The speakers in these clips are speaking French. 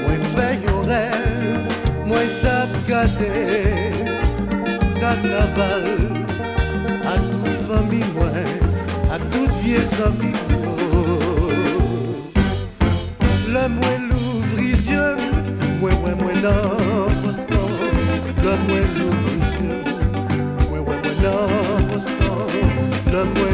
Mwen fè yon rev, mwen tap gade Karnaval, ak tout fami mwen, ak tout vie zami Lè mwen louvris yon, mwen mwen mwen nan postan Lè mwen louvris yon, mwen mwen mwen nan postan Lè mwen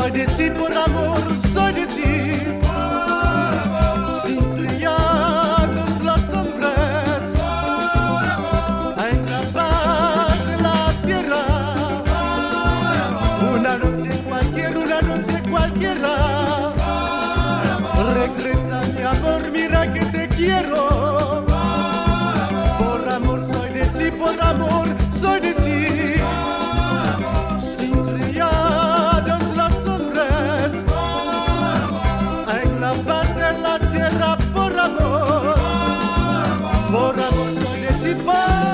soy de ti, por amor soy de ti. Sin criados las hombres, en la paz de la tierra. Una noche cualquiera, una noche cualquiera. se bon